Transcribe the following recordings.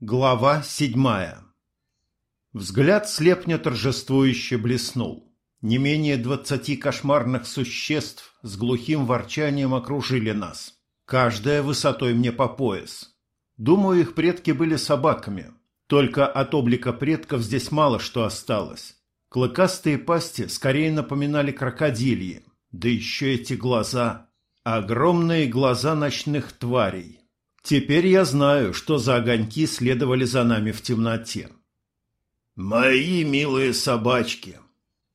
Глава седьмая Взгляд слепня торжествующе блеснул. Не менее двадцати кошмарных существ с глухим ворчанием окружили нас. Каждая высотой мне по пояс. Думаю, их предки были собаками. Только от облика предков здесь мало что осталось. Клыкастые пасти скорее напоминали крокодильи. Да еще эти глаза. Огромные глаза ночных тварей. Теперь я знаю, что за огоньки следовали за нами в темноте. «Мои милые собачки!»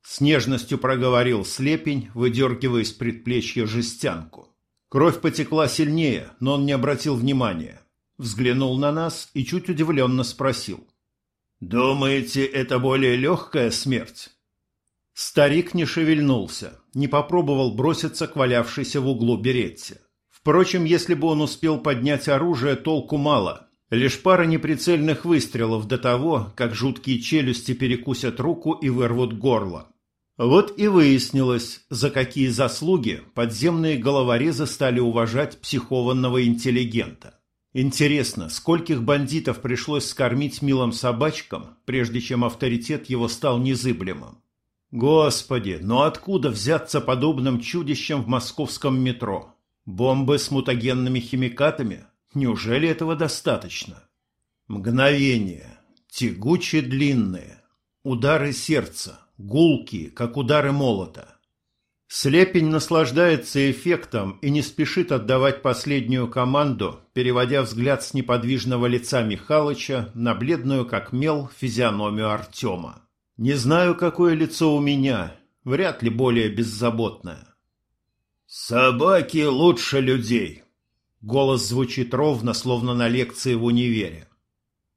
С нежностью проговорил слепень, выдергивая из предплечья жестянку. Кровь потекла сильнее, но он не обратил внимания. Взглянул на нас и чуть удивленно спросил. «Думаете, это более легкая смерть?» Старик не шевельнулся, не попробовал броситься к валявшейся в углу беретте. Впрочем, если бы он успел поднять оружие, толку мало. Лишь пара неприцельных выстрелов до того, как жуткие челюсти перекусят руку и вырвут горло. Вот и выяснилось, за какие заслуги подземные головорезы стали уважать психованного интеллигента. Интересно, скольких бандитов пришлось скормить милым собачкам, прежде чем авторитет его стал незыблемым? Господи, но откуда взяться подобным чудищам в московском метро? Бомбы с мутагенными химикатами? Неужели этого достаточно? Мгновение. Тягуче длинные. Удары сердца. Гулкие, как удары молота. Слепень наслаждается эффектом и не спешит отдавать последнюю команду, переводя взгляд с неподвижного лица Михалыча на бледную, как мел, физиономию Артема. Не знаю, какое лицо у меня, вряд ли более беззаботное. «Собаки лучше людей!» Голос звучит ровно, словно на лекции в универе.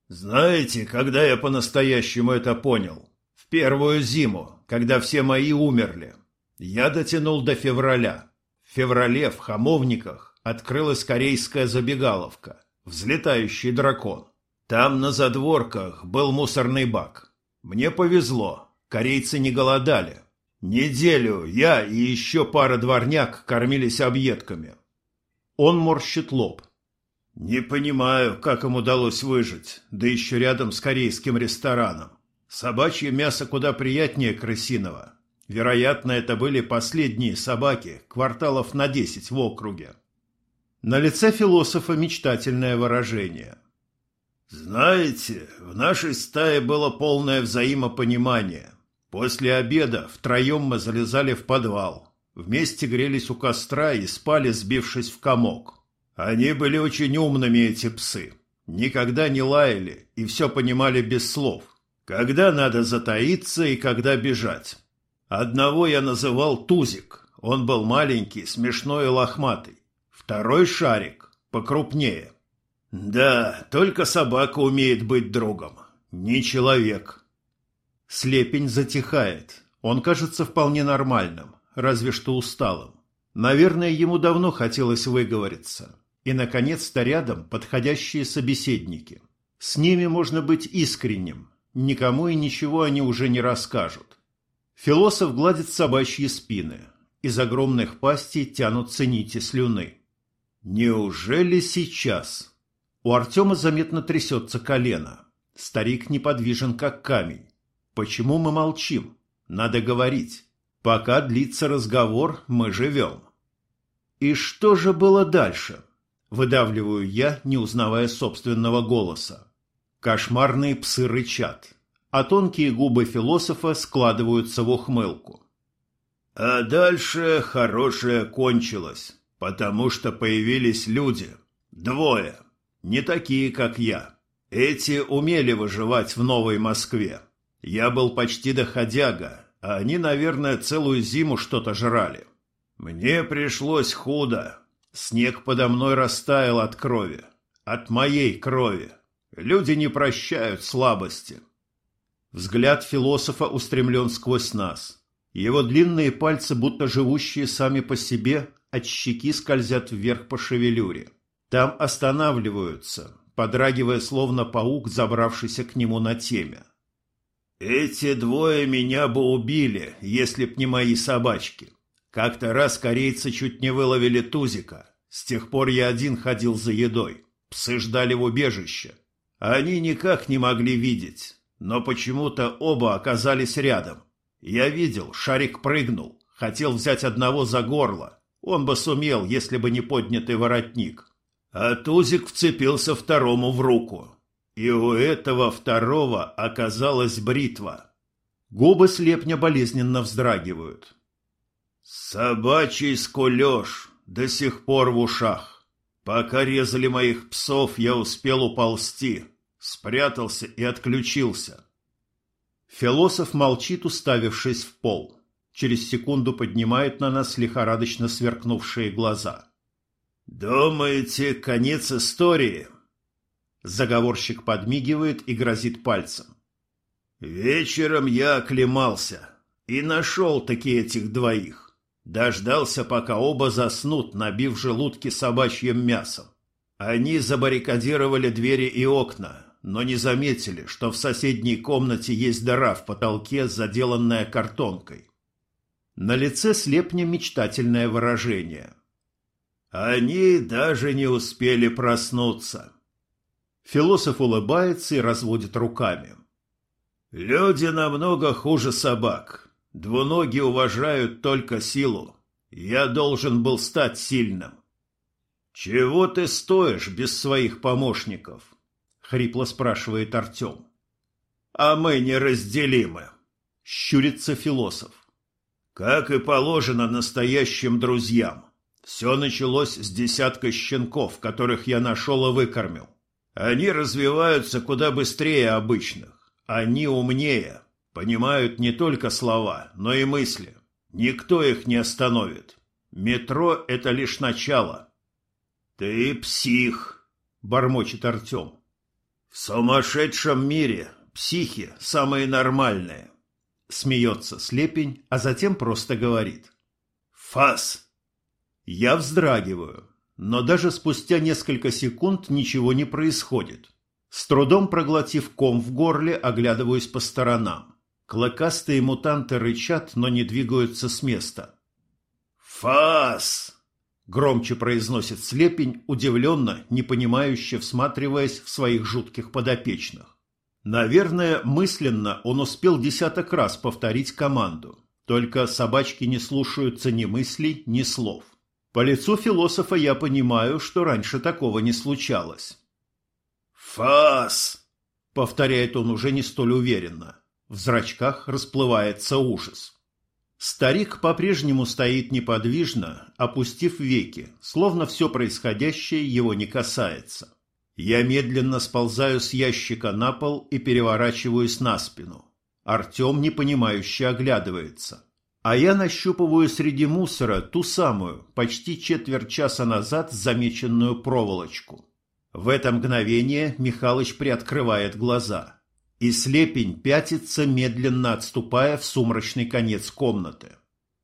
«Знаете, когда я по-настоящему это понял? В первую зиму, когда все мои умерли. Я дотянул до февраля. В феврале в Хамовниках открылась корейская забегаловка, взлетающий дракон. Там на задворках был мусорный бак. Мне повезло, корейцы не голодали, Неделю я и еще пара дворняк кормились объедками. Он морщит лоб. Не понимаю, как им удалось выжить, да еще рядом с корейским рестораном. Собачье мясо куда приятнее крысиного. Вероятно, это были последние собаки, кварталов на десять в округе. На лице философа мечтательное выражение. «Знаете, в нашей стае было полное взаимопонимание. После обеда втроем мы залезали в подвал. Вместе грелись у костра и спали, сбившись в комок. Они были очень умными, эти псы. Никогда не лаяли и все понимали без слов. Когда надо затаиться и когда бежать. Одного я называл Тузик. Он был маленький, смешной и лохматый. Второй шарик, покрупнее. Да, только собака умеет быть другом. Не человек. Слепень затихает. Он кажется вполне нормальным, разве что усталым. Наверное, ему давно хотелось выговориться. И, наконец-то, рядом подходящие собеседники. С ними можно быть искренним. Никому и ничего они уже не расскажут. Философ гладит собачьи спины. Из огромных пастей тянутся нити слюны. Неужели сейчас? У Артема заметно трясется колено. Старик неподвижен, как камень. Почему мы молчим? Надо говорить. Пока длится разговор, мы живем. И что же было дальше? Выдавливаю я, не узнавая собственного голоса. Кошмарные псы рычат, а тонкие губы философа складываются в ухмылку. А дальше хорошее кончилось, потому что появились люди. Двое. Не такие, как я. Эти умели выживать в Новой Москве. Я был почти доходяга, а они, наверное, целую зиму что-то жрали. Мне пришлось худо. Снег подо мной растаял от крови. От моей крови. Люди не прощают слабости. Взгляд философа устремлен сквозь нас. Его длинные пальцы, будто живущие сами по себе, от щеки скользят вверх по шевелюре. Там останавливаются, подрагивая словно паук, забравшийся к нему на темя. Эти двое меня бы убили, если б не мои собачки. Как-то раз корейцы чуть не выловили тузика. С тех пор я один ходил за едой. Псы ждали в убежище. Они никак не могли видеть, но почему-то оба оказались рядом. Я видел, шарик прыгнул, хотел взять одного за горло. Он бы сумел, если бы не поднятый воротник. А Тузик вцепился второму в руку. И у этого второго оказалась бритва. Губы слепня болезненно вздрагивают. Собачий скулеж до сих пор в ушах. Пока резали моих псов, я успел уползти, спрятался и отключился. Философ молчит, уставившись в пол. Через секунду поднимает на нас лихорадочно сверкнувшие глаза. «Думаете, конец истории?» Заговорщик подмигивает и грозит пальцем. «Вечером я оклемался и нашел таки этих двоих. Дождался, пока оба заснут, набив желудки собачьим мясом. Они забаррикадировали двери и окна, но не заметили, что в соседней комнате есть дыра в потолке, заделанная картонкой. На лице слепня мечтательное выражение. Они даже не успели проснуться. Философ улыбается и разводит руками. Люди намного хуже собак. Двуногие уважают только силу. Я должен был стать сильным. Чего ты стоишь без своих помощников? Хрипло спрашивает Артем. А мы неразделимы. Щурится философ. Как и положено настоящим друзьям. Все началось с десятка щенков, которых я нашел и выкормил. Они развиваются куда быстрее обычных. Они умнее, Понимают не только слова, но и мысли. Никто их не остановит. Метро — это лишь начало. «Ты псих», — бормочет Артем. «В сумасшедшем мире психи самые нормальные», — смеется слепень, а затем просто говорит. «Фас!» Я вздрагиваю, но даже спустя несколько секунд ничего не происходит. С трудом проглотив ком в горле, оглядываюсь по сторонам. Клыкастые мутанты рычат, но не двигаются с места. «Фас!» — громче произносит слепень, удивленно, непонимающе всматриваясь в своих жутких подопечных. Наверное, мысленно он успел десяток раз повторить команду. Только собачки не слушаются ни мыслей, ни слов. По лицу философа я понимаю, что раньше такого не случалось. «Фас!» — повторяет он уже не столь уверенно. В зрачках расплывается ужас. Старик по-прежнему стоит неподвижно, опустив веки, словно все происходящее его не касается. Я медленно сползаю с ящика на пол и переворачиваюсь на спину. Артем непонимающе оглядывается. А я нащупываю среди мусора ту самую, почти четверть часа назад замеченную проволочку. В это мгновение Михалыч приоткрывает глаза – и слепень пятится, медленно отступая в сумрачный конец комнаты.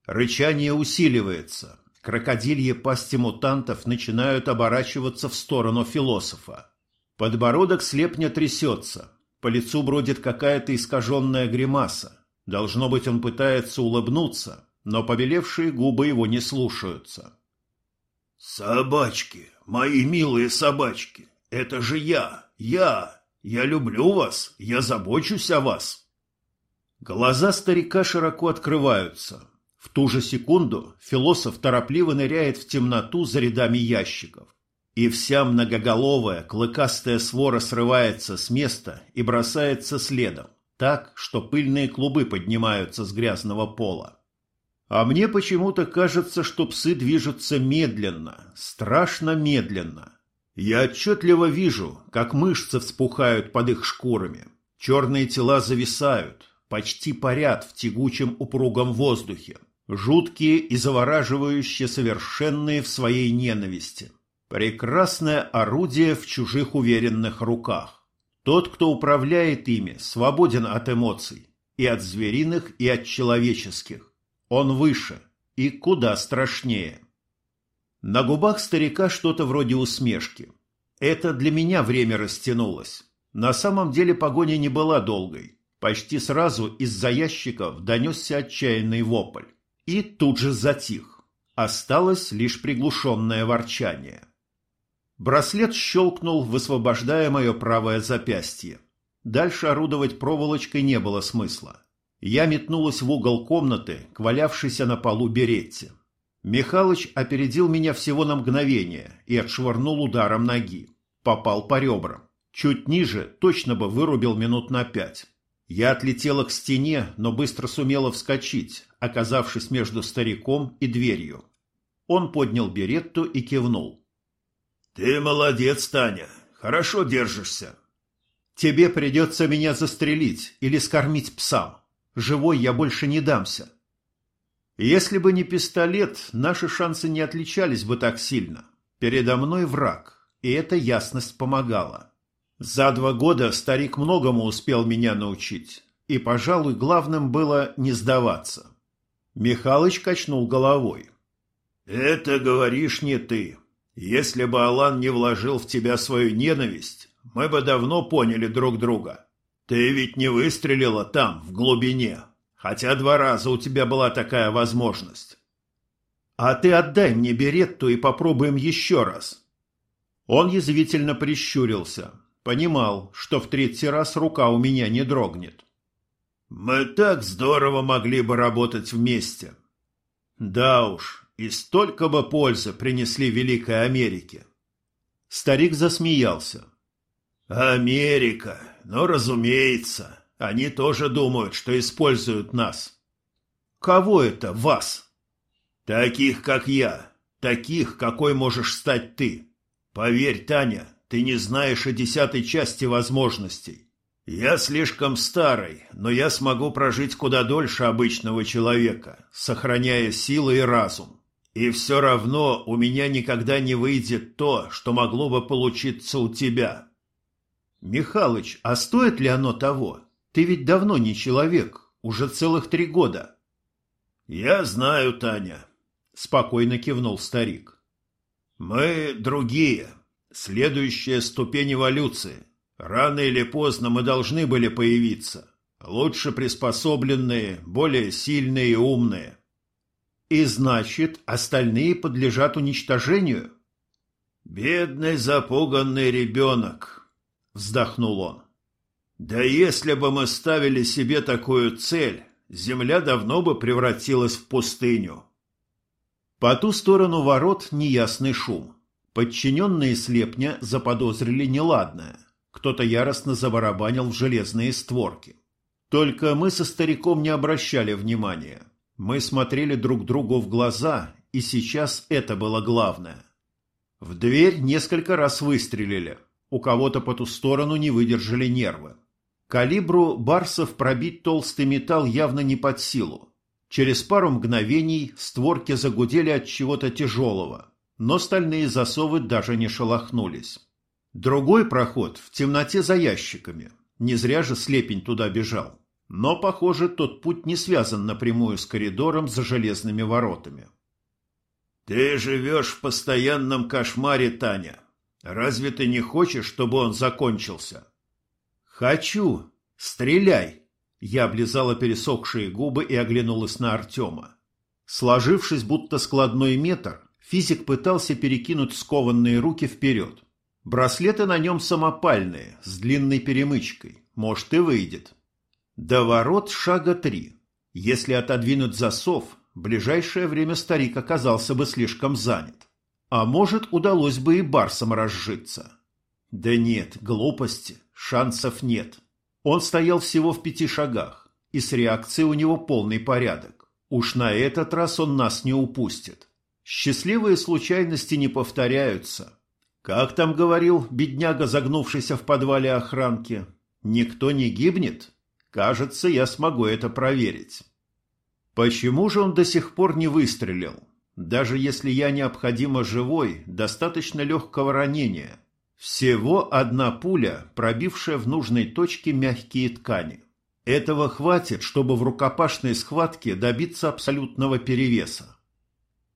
Рычание усиливается. Крокодильи пасти мутантов начинают оборачиваться в сторону философа. Подбородок слепня трясется. По лицу бродит какая-то искаженная гримаса. Должно быть, он пытается улыбнуться, но побелевшие губы его не слушаются. «Собачки, мои милые собачки, это же я, я!» Я люблю вас, я забочусь о вас. Глаза старика широко открываются. В ту же секунду философ торопливо ныряет в темноту за рядами ящиков. И вся многоголовая, клыкастая свора срывается с места и бросается следом, так, что пыльные клубы поднимаются с грязного пола. А мне почему-то кажется, что псы движутся медленно, страшно медленно. Я отчетливо вижу, как мышцы вспухают под их шкурами. Черные тела зависают, почти парят в тягучем упругом воздухе. Жуткие и завораживающие, совершенные в своей ненависти. Прекрасное орудие в чужих уверенных руках. Тот, кто управляет ими, свободен от эмоций. И от звериных, и от человеческих. Он выше и куда страшнее. На губах старика что-то вроде усмешки. Это для меня время растянулось. На самом деле погоня не была долгой. Почти сразу из-за ящиков донесся отчаянный вопль. И тут же затих. Осталось лишь приглушенное ворчание. Браслет щелкнул, высвобождая мое правое запястье. Дальше орудовать проволочкой не было смысла. Я метнулась в угол комнаты, к валявшейся на полу беретте. Михалыч опередил меня всего на мгновение и отшвырнул ударом ноги. Попал по ребрам. Чуть ниже точно бы вырубил минут на пять. Я отлетела к стене, но быстро сумела вскочить, оказавшись между стариком и дверью. Он поднял беретту и кивнул. «Ты молодец, Таня. Хорошо держишься». «Тебе придется меня застрелить или скормить псам. Живой я больше не дамся». Если бы не пистолет, наши шансы не отличались бы так сильно. Передо мной враг, и эта ясность помогала. За два года старик многому успел меня научить, и, пожалуй, главным было не сдаваться. Михалыч качнул головой. «Это говоришь не ты. Если бы Алан не вложил в тебя свою ненависть, мы бы давно поняли друг друга. Ты ведь не выстрелила там, в глубине, хотя два раза у тебя была такая возможность. А ты отдай мне беретту и попробуем еще раз». Он язвительно прищурился, понимал, что в третий раз рука у меня не дрогнет. «Мы так здорово могли бы работать вместе». «Да уж, и столько бы пользы принесли Великой Америке. Старик засмеялся. Америка, ну разумеется, они тоже думают, что используют нас. Кого это вас? Таких, как я, таких, какой можешь стать ты. Поверь, Таня, ты не знаешь и десятой части возможностей. Я слишком старый, но я смогу прожить куда дольше обычного человека, сохраняя силы и разум. И все равно у меня никогда не выйдет то, что могло бы получиться у тебя. Михалыч, а стоит ли оно того? Ты ведь давно не человек, уже целых три года. Я знаю, Таня, спокойно кивнул старик. Мы другие, следующая ступень эволюции. Рано или поздно мы должны были появиться. Лучше приспособленные, более сильные и умные. И значит, остальные подлежат уничтожению? Бедный запуганный ребенок, вздохнул он. Да если бы мы ставили себе такую цель, земля давно бы превратилась в пустыню. По ту сторону ворот неясный шум. Подчиненные слепня заподозрили неладное. Кто-то яростно забарабанил в железные створки. Только мы со стариком не обращали внимания. Мы смотрели друг другу в глаза, и сейчас это было главное. В дверь несколько раз выстрелили. У кого-то по ту сторону не выдержали нервы. Калибру барсов пробить толстый металл явно не под силу. Через пару мгновений створки загудели от чего-то тяжелого, но стальные засовы даже не шелохнулись. Другой проход в темноте за ящиками. Не зря же слепень туда бежал. Но, похоже, тот путь не связан напрямую с коридором за железными воротами. «Ты живешь в постоянном кошмаре, Таня. Разве ты не хочешь, чтобы он закончился?» «Хочу. Стреляй!» Я облизала пересохшие губы и оглянулась на Артема. Сложившись будто складной метр, физик пытался перекинуть скованные руки вперед. Браслеты на нем самопальные, с длинной перемычкой. Может, и выйдет. До ворот шага три. Если отодвинуть засов, в ближайшее время старик оказался бы слишком занят. А может, удалось бы и барсом разжиться. Да нет, глупости, шансов нет. Он стоял всего в пяти шагах, и с реакцией у него полный порядок. Уж на этот раз он нас не упустит. Счастливые случайности не повторяются. Как там говорил бедняга, загнувшийся в подвале охранки? Никто не гибнет? Кажется, я смогу это проверить. Почему же он до сих пор не выстрелил? Даже если я необходимо живой, достаточно легкого ранения. Всего одна пуля, пробившая в нужной точке мягкие ткани. Этого хватит, чтобы в рукопашной схватке добиться абсолютного перевеса.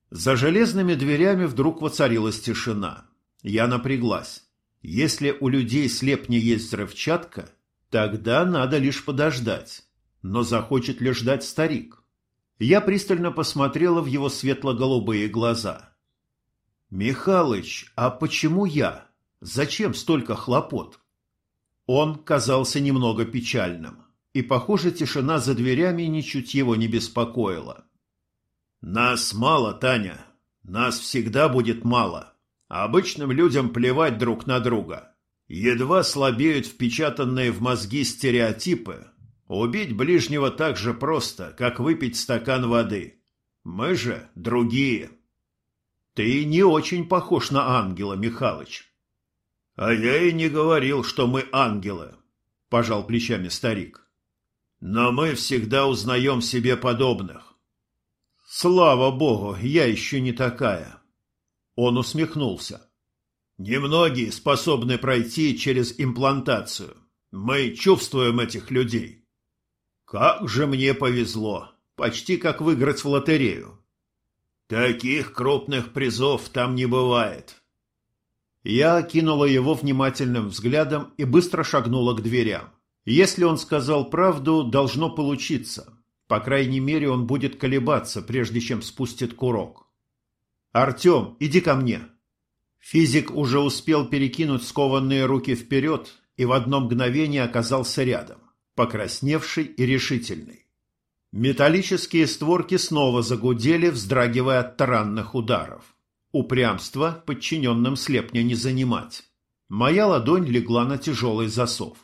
За железными дверями вдруг воцарилась тишина. Я напряглась. Если у людей слепни есть взрывчатка, Тогда надо лишь подождать. Но захочет ли ждать старик? Я пристально посмотрела в его светло-голубые глаза. «Михалыч, а почему я? Зачем столько хлопот?» Он казался немного печальным, и, похоже, тишина за дверями ничуть его не беспокоила. «Нас мало, Таня. Нас всегда будет мало. Обычным людям плевать друг на друга. Едва слабеют впечатанные в мозги стереотипы. Убить ближнего так же просто, как выпить стакан воды. Мы же другие. Ты не очень похож на ангела, Михалыч. А я и не говорил, что мы ангелы, пожал плечами старик. Но мы всегда узнаем себе подобных. Слава богу, я еще не такая. Он усмехнулся. Немногие способны пройти через имплантацию. Мы чувствуем этих людей. Как же мне повезло. Почти как выиграть в лотерею. Таких крупных призов там не бывает. Я окинула его внимательным взглядом и быстро шагнула к дверям. Если он сказал правду, должно получиться. По крайней мере, он будет колебаться, прежде чем спустит курок. «Артем, иди ко мне!» Физик уже успел перекинуть скованные руки вперед и в одно мгновение оказался рядом, покрасневший и решительный. Металлические створки снова загудели, вздрагивая от таранных ударов. Упрямство подчиненным слепня не занимать. Моя ладонь легла на тяжелый засов.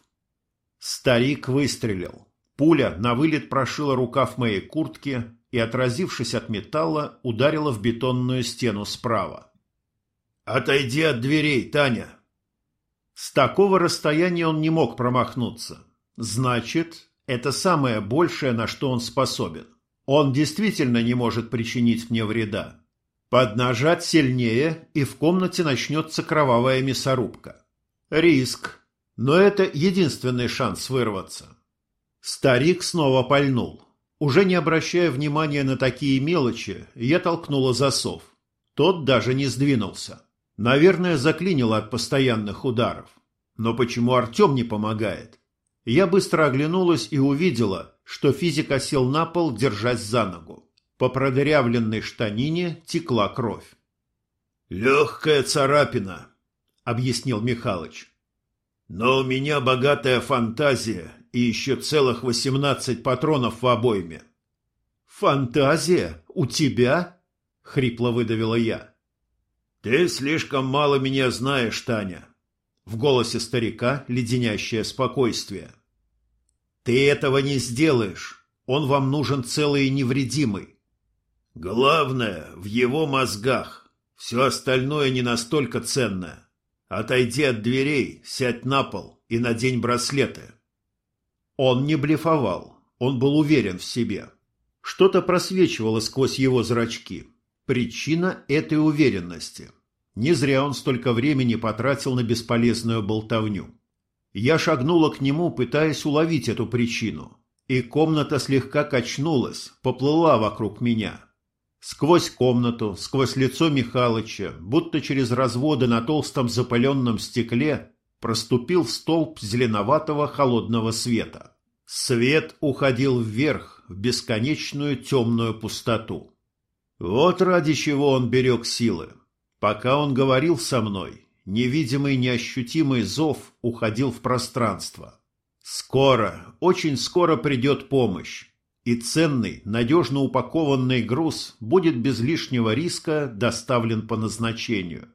Старик выстрелил. Пуля на вылет прошила рукав моей куртки и, отразившись от металла, ударила в бетонную стену справа. «Отойди от дверей, Таня!» С такого расстояния он не мог промахнуться. Значит, это самое большее, на что он способен. Он действительно не может причинить мне вреда. Поднажать сильнее, и в комнате начнется кровавая мясорубка. Риск. Но это единственный шанс вырваться. Старик снова пальнул. Уже не обращая внимания на такие мелочи, я толкнула засов. Тот даже не сдвинулся. Наверное, заклинило от постоянных ударов. Но почему Артем не помогает? Я быстро оглянулась и увидела, что физик осел на пол, держась за ногу. По продырявленной штанине текла кровь. «Легкая царапина», — объяснил Михалыч. «Но у меня богатая фантазия и еще целых восемнадцать патронов в обойме». «Фантазия? У тебя?» — хрипло выдавила я. «Ты слишком мало меня знаешь, Таня. В голосе старика леденящее спокойствие. «Ты этого не сделаешь. Он вам нужен целый и невредимый. Главное, в его мозгах. Все остальное не настолько ценное. Отойди от дверей, сядь на пол и надень браслеты». Он не блефовал. Он был уверен в себе. Что-то просвечивало сквозь его зрачки. Причина этой уверенности – не зря он столько времени потратил на бесполезную болтовню. Я шагнула к нему, пытаясь уловить эту причину, и комната слегка качнулась, поплыла вокруг меня. Сквозь комнату, сквозь лицо Михалыча, будто через разводы на толстом запыленном стекле, проступил столб зеленоватого холодного света. Свет уходил вверх, в бесконечную темную пустоту. Вот ради чего он берег силы. Пока он говорил со мной, невидимый неощутимый зов уходил в пространство. Скоро, очень скоро придет помощь, и ценный, надежно упакованный груз будет без лишнего риска доставлен по назначению.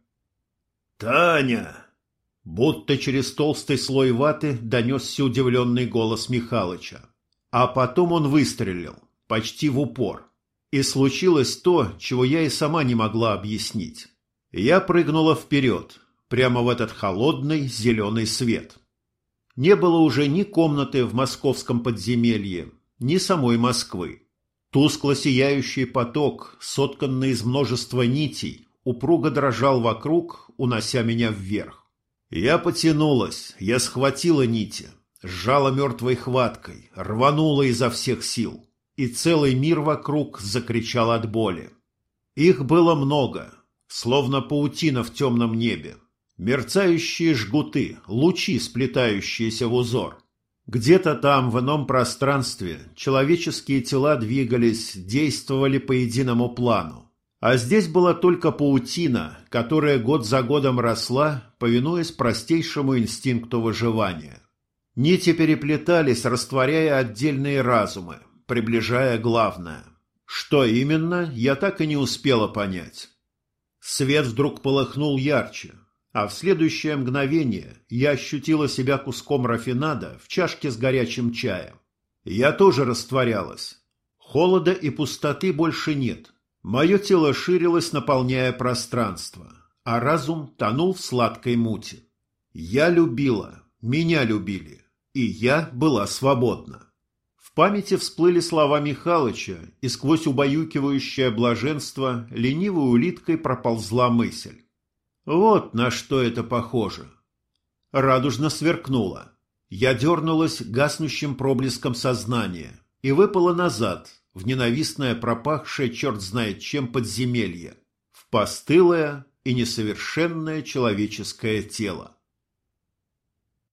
«Таня!» Будто через толстый слой ваты донесся удивленный голос Михалыча. А потом он выстрелил, почти в упор. И случилось то, чего я и сама не могла объяснить. Я прыгнула вперед, прямо в этот холодный зеленый свет. Не было уже ни комнаты в московском подземелье, ни самой Москвы. Тускло сияющий поток, сотканный из множества нитей, упруго дрожал вокруг, унося меня вверх. Я потянулась, я схватила нити, сжала мертвой хваткой, рванула изо всех сил, и целый мир вокруг закричал от боли. Их было много, словно паутина в темном небе. Мерцающие жгуты, лучи, сплетающиеся в узор. Где-то там, в ином пространстве, человеческие тела двигались, действовали по единому плану. А здесь была только паутина, которая год за годом росла, повинуясь простейшему инстинкту выживания. Нити переплетались, растворяя отдельные разумы, приближая главное. Что именно, я так и не успела понять. Свет вдруг полыхнул ярче, а в следующее мгновение я ощутила себя куском рафинада в чашке с горячим чаем. Я тоже растворялась. Холода и пустоты больше нет. Мое тело ширилось, наполняя пространство, а разум тонул в сладкой мути. Я любила, меня любили, и я была свободна. Памяти всплыли слова Михалыча, и сквозь убаюкивающее блаженство ленивой улиткой проползла мысль. Вот на что это похоже. Радужно сверкнуло. Я дернулась гаснущим проблеском сознания и выпала назад, в ненавистное пропахшее черт знает чем подземелье, в постылое и несовершенное человеческое тело.